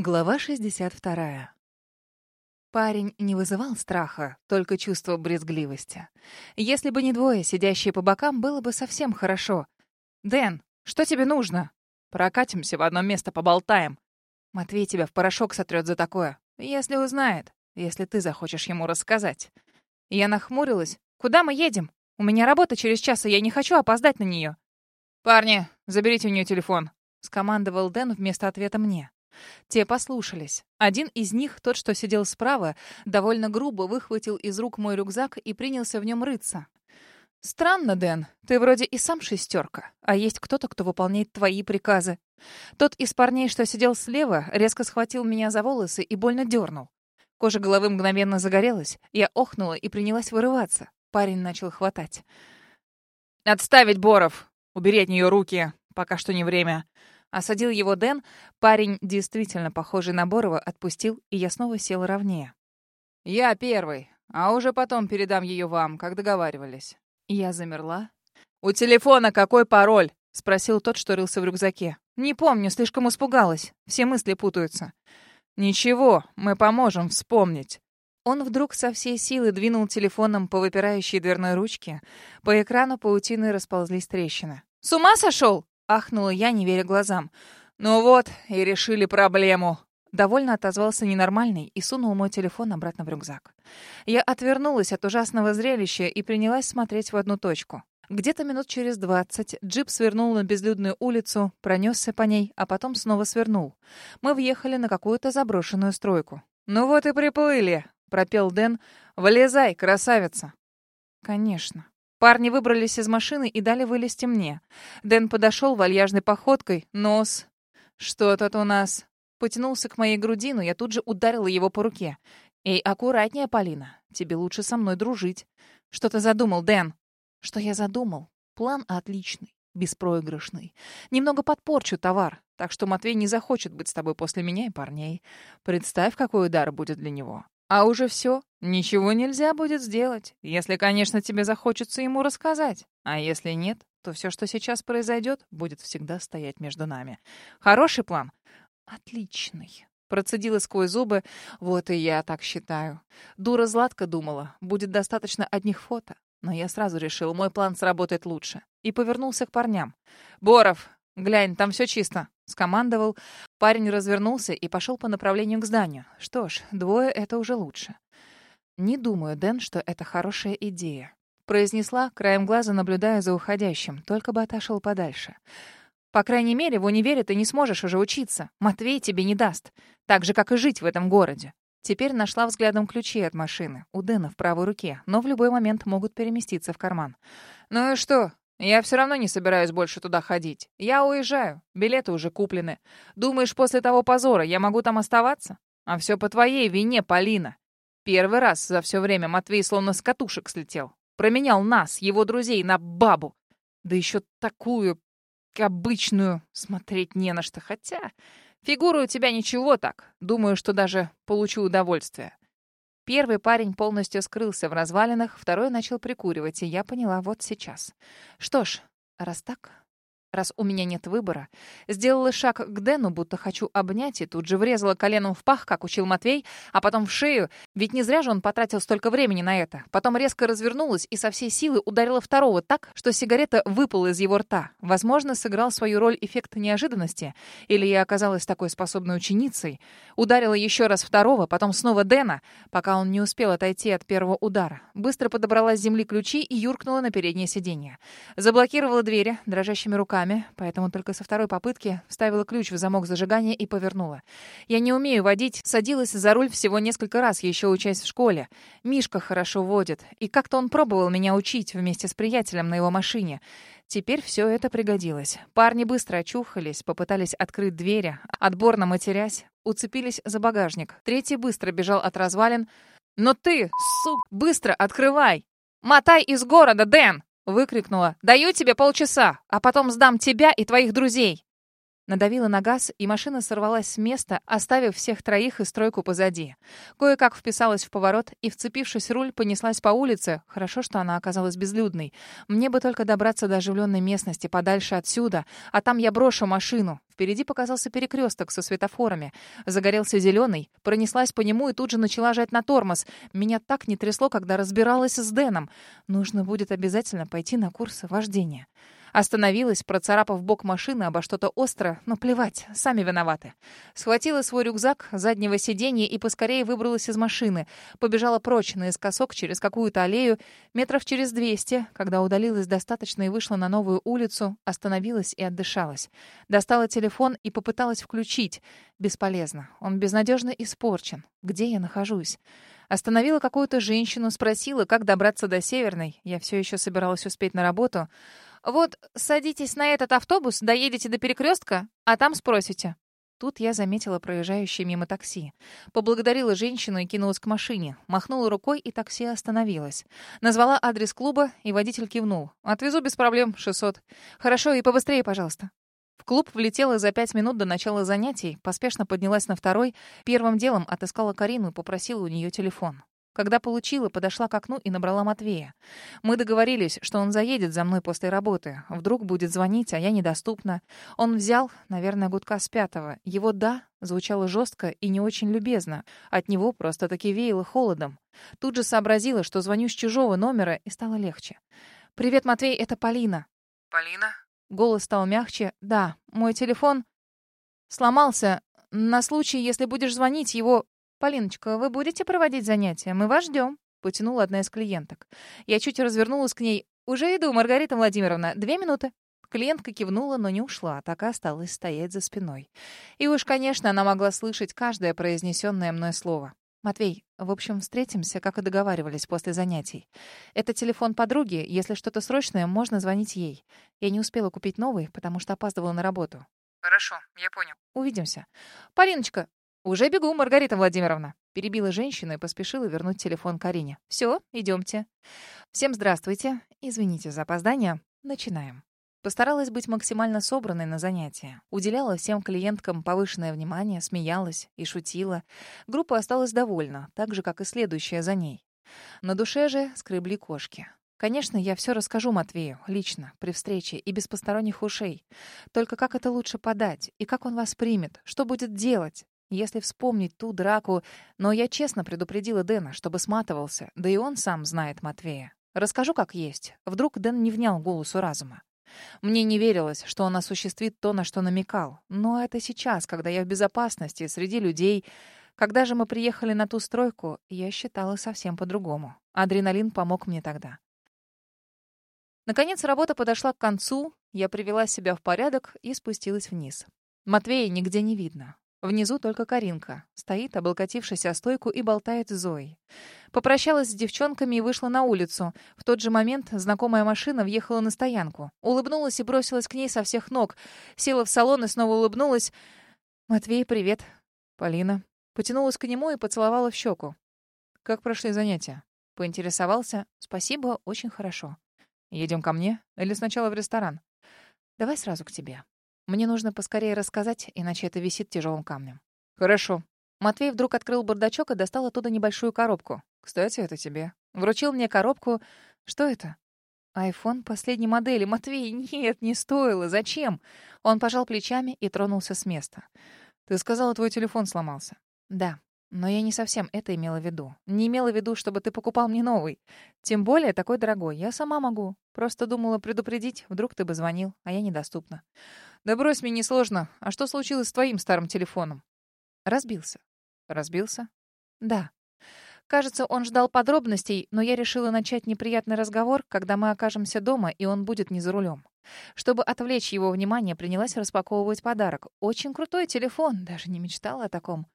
Глава 62. Парень не вызывал страха, только чувство брезгливости. Если бы не двое, сидящие по бокам, было бы совсем хорошо. «Дэн, что тебе нужно?» «Прокатимся в одно место, поболтаем». Матвей тебя в порошок сотрет за такое. Если узнает, если ты захочешь ему рассказать. Я нахмурилась. «Куда мы едем? У меня работа через час, и я не хочу опоздать на нее». «Парни, заберите у нее телефон», — скомандовал Дэн вместо ответа мне. Те послушались. Один из них, тот, что сидел справа, довольно грубо выхватил из рук мой рюкзак и принялся в нем рыться. «Странно, Дэн. Ты вроде и сам шестерка, а есть кто-то, кто выполняет твои приказы. Тот из парней, что сидел слева, резко схватил меня за волосы и больно дернул. Кожа головы мгновенно загорелась. Я охнула и принялась вырываться. Парень начал хватать. «Отставить, Боров! Убери от нее руки, пока что не время. Осадил его Дэн. Парень, действительно похожий на Борова, отпустил, и я снова сел ровнее. «Я первый, а уже потом передам ее вам, как договаривались». Я замерла. «У телефона какой пароль?» — спросил тот, что рылся в рюкзаке. «Не помню, слишком испугалась. Все мысли путаются». «Ничего, мы поможем вспомнить». Он вдруг со всей силы двинул телефоном по выпирающей дверной ручке. По экрану паутины расползлись трещины. «С ума сошел?» Ахнула я, не веря глазам. «Ну вот, и решили проблему». Довольно отозвался ненормальный и сунул мой телефон обратно в рюкзак. Я отвернулась от ужасного зрелища и принялась смотреть в одну точку. Где-то минут через двадцать джип свернул на безлюдную улицу, пронесся по ней, а потом снова свернул. Мы въехали на какую-то заброшенную стройку. «Ну вот и приплыли», — пропел Дэн. «Вылезай, красавица». «Конечно». Парни выбрались из машины и дали вылезти мне. Дэн подошел вальяжной походкой. Нос. «Что тут у нас?» Потянулся к моей груди, но я тут же ударила его по руке. «Эй, аккуратнее, Полина. Тебе лучше со мной дружить». «Что ты задумал, Дэн?» «Что я задумал? План отличный, беспроигрышный. Немного подпорчу товар, так что Матвей не захочет быть с тобой после меня и парней. Представь, какой удар будет для него. А уже все, ничего нельзя будет сделать, если, конечно, тебе захочется ему рассказать. А если нет, то все, что сейчас произойдет, будет всегда стоять между нами. Хороший план? Отличный. Процедила сквозь зубы. Вот и я так считаю. Дура Златка думала, будет достаточно одних фото. Но я сразу решил, мой план сработает лучше. И повернулся к парням. «Боров, глянь, там все чисто скомандовал. Парень развернулся и пошел по направлению к зданию. Что ж, двое — это уже лучше. «Не думаю, Дэн, что это хорошая идея», — произнесла, краем глаза наблюдая за уходящим, только бы отошел подальше. «По крайней мере, в универе ты не сможешь уже учиться. Матвей тебе не даст. Так же, как и жить в этом городе». Теперь нашла взглядом ключи от машины. У Дэна в правой руке, но в любой момент могут переместиться в карман. «Ну и что? Я все равно не собираюсь больше туда ходить. Я уезжаю. Билеты уже куплены. Думаешь, после того позора я могу там оставаться? А все по твоей вине, Полина. Первый раз за все время Матвей словно с катушек слетел. Променял нас, его друзей, на бабу. Да еще такую, обычную, смотреть не на что. Хотя, фигура у тебя ничего так. Думаю, что даже получу удовольствие. Первый парень полностью скрылся в развалинах, второй начал прикуривать, и я поняла вот сейчас. Что ж, раз так, раз у меня нет выбора. Сделала шаг к Дэну, будто хочу обнять, и тут же врезала коленом в пах, как учил Матвей, а потом в шею, ведь не зря же он потратил столько времени на это. Потом резко развернулась и со всей силы ударила второго так, что сигарета выпала из его рта. Возможно, сыграл свою роль эффект неожиданности, или я оказалась такой способной ученицей. Ударила еще раз второго, потом снова Дэна, пока он не успел отойти от первого удара. Быстро подобрала с земли ключи и юркнула на переднее сиденье. Заблокировала двери дрожащими руками руками, поэтому только со второй попытки вставила ключ в замок зажигания и повернула. Я не умею водить, садилась за руль всего несколько раз, еще учась в школе. Мишка хорошо водит, и как-то он пробовал меня учить вместе с приятелем на его машине. Теперь все это пригодилось. Парни быстро очухались, попытались открыть двери, отборно матерясь, уцепились за багажник. Третий быстро бежал от развалин. «Но ты, сук, быстро открывай! Мотай из города, Дэн!» Выкрикнула. «Даю тебе полчаса, а потом сдам тебя и твоих друзей!» Надавила на газ, и машина сорвалась с места, оставив всех троих и стройку позади. Кое-как вписалась в поворот и, вцепившись руль, понеслась по улице. Хорошо, что она оказалась безлюдной. Мне бы только добраться до оживленной местности, подальше отсюда, а там я брошу машину. Впереди показался перекресток со светофорами. Загорелся зеленый, пронеслась по нему и тут же начала жать на тормоз. Меня так не трясло, когда разбиралась с Дэном. Нужно будет обязательно пойти на курсы вождения. Остановилась, процарапав бок машины обо что-то острое, но плевать, сами виноваты. Схватила свой рюкзак с заднего сиденья и поскорее выбралась из машины. Побежала прочь наискосок через какую-то аллею, метров через двести, когда удалилась достаточно и вышла на новую улицу, остановилась и отдышалась. Достала телефон и попыталась включить. Бесполезно. Он безнадежно испорчен. Где я нахожусь? Остановила какую-то женщину, спросила, как добраться до Северной. Я все еще собиралась успеть на работу. Вот садитесь на этот автобус, доедете до перекрестка, а там спросите. Тут я заметила проезжающее мимо такси. Поблагодарила женщину и кинулась к машине. Махнула рукой, и такси остановилось. Назвала адрес клуба, и водитель кивнул. «Отвезу без проблем, 600». «Хорошо, и побыстрее, пожалуйста». В клуб влетела за пять минут до начала занятий, поспешно поднялась на второй. Первым делом отыскала Карину и попросила у нее телефон. Когда получила, подошла к окну и набрала Матвея. Мы договорились, что он заедет за мной после работы. Вдруг будет звонить, а я недоступна. Он взял, наверное, гудка с пятого. Его «да» звучало жестко и не очень любезно. От него просто-таки веяло холодом. Тут же сообразила, что звоню с чужого номера, и стало легче. «Привет, Матвей, это Полина». «Полина?» Голос стал мягче. «Да, мой телефон сломался. На случай, если будешь звонить, его «Полиночка, вы будете проводить занятия? Мы вас ждем», — потянула одна из клиенток. Я чуть развернулась к ней. «Уже иду, Маргарита Владимировна. Две минуты». Клиентка кивнула, но не ушла, так и осталась стоять за спиной. И уж, конечно, она могла слышать каждое произнесенное мной слово. «Матвей, в общем, встретимся, как и договаривались после занятий. Это телефон подруги, если что-то срочное, можно звонить ей. Я не успела купить новый, потому что опаздывала на работу». «Хорошо, я понял». «Увидимся». «Полиночка, «Уже бегу, Маргарита Владимировна», — перебила женщина и поспешила вернуть телефон Карине. «Все, идемте». «Всем здравствуйте. Извините за опоздание. Начинаем». Постаралась быть максимально собранной на занятия. Уделяла всем клиенткам повышенное внимание, смеялась и шутила. Группа осталась довольна, так же, как и следующая за ней. На душе же скребли кошки. Конечно, я все расскажу Матвею, лично, при встрече и без посторонних ушей. Только как это лучше подать? И как он вас примет? Что будет делать? Если вспомнить ту драку... Но я честно предупредила Дэна, чтобы сматывался, да и он сам знает Матвея. Расскажу, как есть. Вдруг Дэн не внял голосу разума. Мне не верилось, что он осуществит то, на что намекал. Но это сейчас, когда я в безопасности, среди людей. Когда же мы приехали на ту стройку, я считала совсем по-другому. Адреналин помог мне тогда. Наконец работа подошла к концу, я привела себя в порядок и спустилась вниз. Матвея нигде не видно. Внизу только Каринка. Стоит, облокотившись о стойку, и болтает Зоей. Попрощалась с девчонками и вышла на улицу. В тот же момент знакомая машина въехала на стоянку. Улыбнулась и бросилась к ней со всех ног. Села в салон и снова улыбнулась. «Матвей, привет». «Полина». Потянулась к нему и поцеловала в щеку. «Как прошли занятия?» Поинтересовался. «Спасибо, очень хорошо». «Едем ко мне? Или сначала в ресторан?» «Давай сразу к тебе». Мне нужно поскорее рассказать, иначе это висит тяжелым камнем. Хорошо. Матвей вдруг открыл бардачок и достал оттуда небольшую коробку. Кстати, это тебе. Вручил мне коробку. Что это? Айфон последней модели. Матвей, нет, не стоило. Зачем? Он пожал плечами и тронулся с места. Ты сказала, твой телефон сломался. Да. Но я не совсем это имела в виду. Не имела в виду, чтобы ты покупал мне новый. Тем более такой дорогой. Я сама могу. Просто думала предупредить, вдруг ты бы звонил, а я недоступна. Да брось, мне несложно. А что случилось с твоим старым телефоном? Разбился. Разбился? Да. Кажется, он ждал подробностей, но я решила начать неприятный разговор, когда мы окажемся дома, и он будет не за рулем. Чтобы отвлечь его внимание, принялась распаковывать подарок. Очень крутой телефон, даже не мечтала о таком.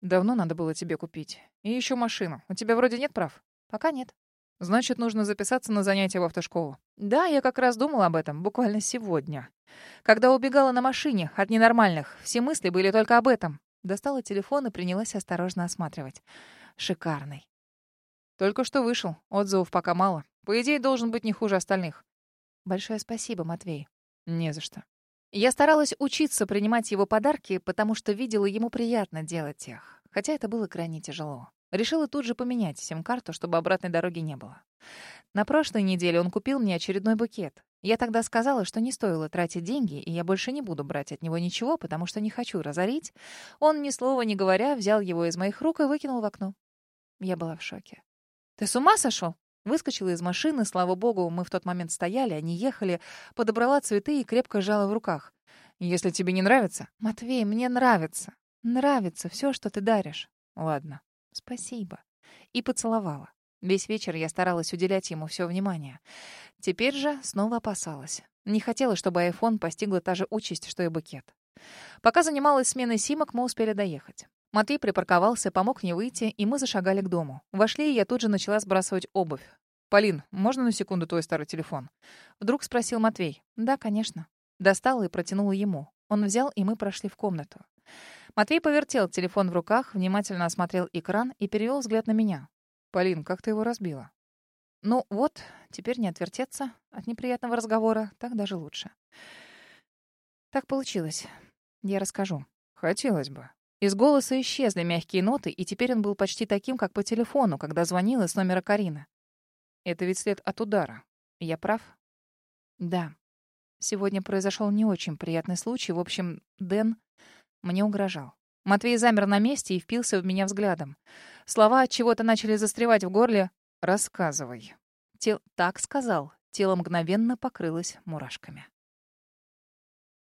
Давно надо было тебе купить. И еще машину. У тебя вроде нет прав? Пока нет. Значит, нужно записаться на занятия в автошколу. Да, я как раз думала об этом, буквально сегодня. Когда убегала на машине от ненормальных, все мысли были только об этом. Достала телефон и принялась осторожно осматривать. Шикарный. Только что вышел. Отзывов пока мало. По идее, должен быть не хуже остальных. Большое спасибо, Матвей. Не за что. Я старалась учиться принимать его подарки, потому что видела ему приятно делать их. Хотя это было крайне тяжело. Решила тут же поменять сим-карту, чтобы обратной дороги не было. На прошлой неделе он купил мне очередной букет. Я тогда сказала, что не стоило тратить деньги, и я больше не буду брать от него ничего, потому что не хочу разорить. Он, ни слова не говоря, взял его из моих рук и выкинул в окно. Я была в шоке. «Ты с ума сошел?» Выскочила из машины, слава богу, мы в тот момент стояли, они ехали, подобрала цветы и крепко сжала в руках. «Если тебе не нравится...» «Матвей, мне нравится. Нравится все, что ты даришь». «Ладно, спасибо». И поцеловала. Весь вечер я старалась уделять ему все внимание. Теперь же снова опасалась. Не хотела, чтобы айфон постигла та же участь, что и букет. Пока занималась сменой симок, мы успели доехать. Матвей припарковался, помог мне выйти, и мы зашагали к дому. Вошли, и я тут же начала сбрасывать обувь. «Полин, можно на секунду твой старый телефон?» Вдруг спросил Матвей. «Да, конечно». Достала и протянула ему. Он взял, и мы прошли в комнату. Матвей повертел телефон в руках, внимательно осмотрел экран и перевел взгляд на меня. «Полин, как ты его разбила?» «Ну вот, теперь не отвертеться от неприятного разговора, так даже лучше». «Так получилось. Я расскажу». «Хотелось бы». Из голоса исчезли мягкие ноты, и теперь он был почти таким, как по телефону, когда звонила с номера Карины. Это ведь след от удара. Я прав? Да. Сегодня произошел не очень приятный случай. В общем, Дэн мне угрожал. Матвей замер на месте и впился в меня взглядом. Слова от чего-то начали застревать в горле. «Рассказывай». Тел так сказал. Тело мгновенно покрылось мурашками.